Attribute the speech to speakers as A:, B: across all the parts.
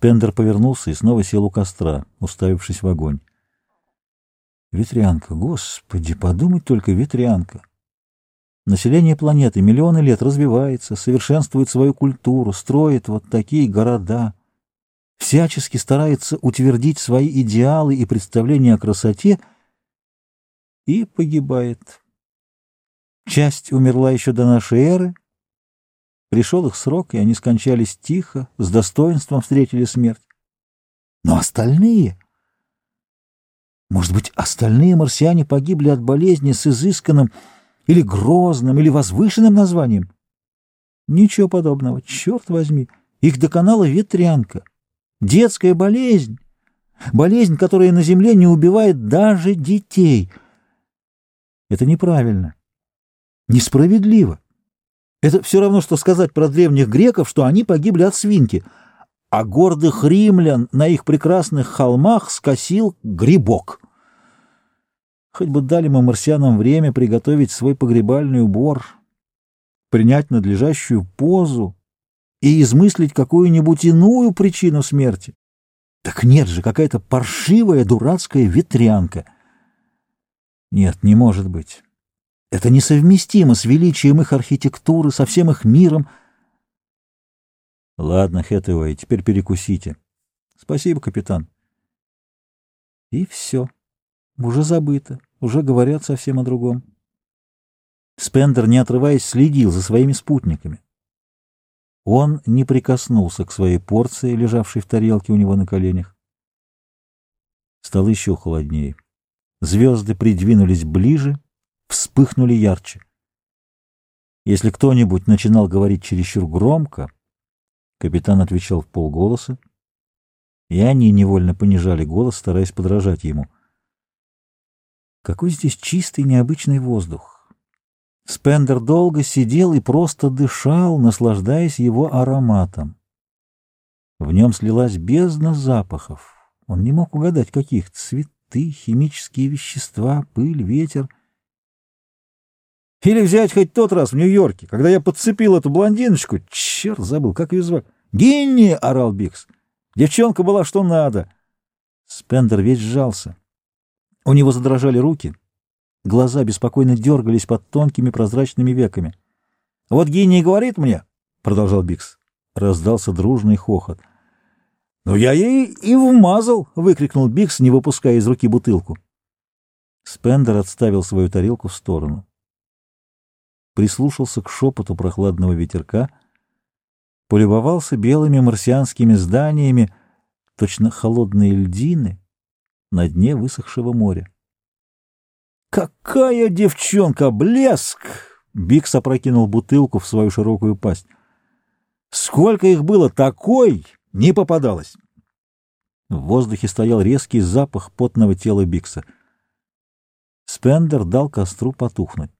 A: Спендер повернулся и снова сел у костра, уставившись в огонь. Ветрянка, господи, подумать только, ветрянка. Население планеты миллионы лет развивается, совершенствует свою культуру, строит вот такие города, всячески старается утвердить свои идеалы и представления о красоте и погибает. Часть умерла еще до нашей эры, пришел их срок, и они скончались тихо, с достоинством встретили смерть. Но остальные... Может быть, остальные марсиане погибли от болезни с изысканным или грозным, или возвышенным названием? Ничего подобного, черт возьми. Их доконала ветрянка. Детская болезнь. Болезнь, которая на Земле не убивает даже детей. Это неправильно. Несправедливо. Это все равно, что сказать про древних греков, что они погибли от свинки, а гордых римлян на их прекрасных холмах скосил грибок. Хоть бы дали мы марсианам время приготовить свой погребальный убор, принять надлежащую позу и измыслить какую-нибудь иную причину смерти. Так нет же, какая-то паршивая дурацкая ветрянка. Нет, не может быть. Это несовместимо с величием их архитектуры, со всем их миром. Ладно, Хэтэуэй, теперь перекусите. Спасибо, капитан. И все. Уже забыто, уже говорят совсем о другом. Спендер, не отрываясь, следил за своими спутниками. Он не прикоснулся к своей порции, лежавшей в тарелке у него на коленях. Стало еще холоднее. Звезды придвинулись ближе, вспыхнули ярче. Если кто-нибудь начинал говорить чересчур громко, капитан отвечал в полголоса, и они невольно понижали голос, стараясь подражать ему — какой здесь чистый необычный воздух! Спендер долго сидел и просто дышал, наслаждаясь его ароматом. В нем слилась бездна запахов. Он не мог угадать, каких цветы, химические вещества, пыль, ветер. Или взять хоть тот раз в Нью-Йорке, когда я подцепил эту блондиночку. Черт, забыл, как ее звать. «Гинни!» — орал Бикс. «Девчонка была что надо!» Спендер весь сжался. У него задрожали руки, глаза беспокойно дергались под тонкими прозрачными веками. — Вот гений говорит мне, — продолжал Бикс. Раздался дружный хохот. — Ну я ей и вмазал! — выкрикнул Бикс, не выпуская из руки бутылку. Спендер отставил свою тарелку в сторону. Прислушался к шепоту прохладного ветерка, полюбовался белыми марсианскими зданиями, точно холодные льдины, на дне высохшего моря. «Какая девчонка! Блеск!» Бикс опрокинул бутылку в свою широкую пасть. «Сколько их было! Такой не попадалось!» В воздухе стоял резкий запах потного тела Бикса. Спендер дал костру потухнуть.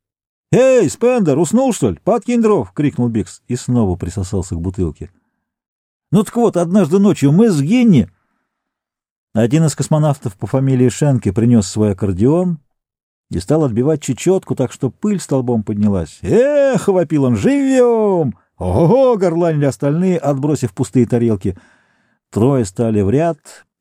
A: «Эй, Спендер, уснул, что ли? Подкинь дров!» — крикнул Бикс и снова присосался к бутылке. «Ну так вот, однажды ночью мы с Генни...» Один из космонавтов по фамилии Шенке принес свой аккордеон и стал отбивать чечетку, так что пыль столбом поднялась. «Эх!» — вопил он. «Живем!» «Ого!» — горланили остальные, отбросив пустые тарелки. Трое стали в ряд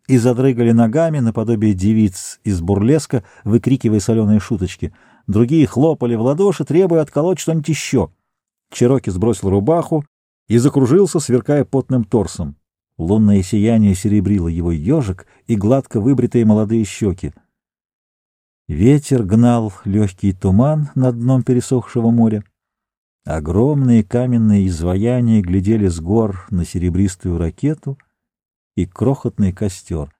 A: и задрыгали ногами наподобие девиц из бурлеска, выкрикивая соленые шуточки. Другие хлопали в ладоши, требуя отколоть что-нибудь еще. Чероки сбросил рубаху и закружился, сверкая потным торсом. Лунное сияние серебрило его ежик и гладко выбритые молодые щеки. Ветер гнал легкий туман над дном пересохшего моря. Огромные каменные изваяния глядели с гор на серебристую ракету и крохотный костер.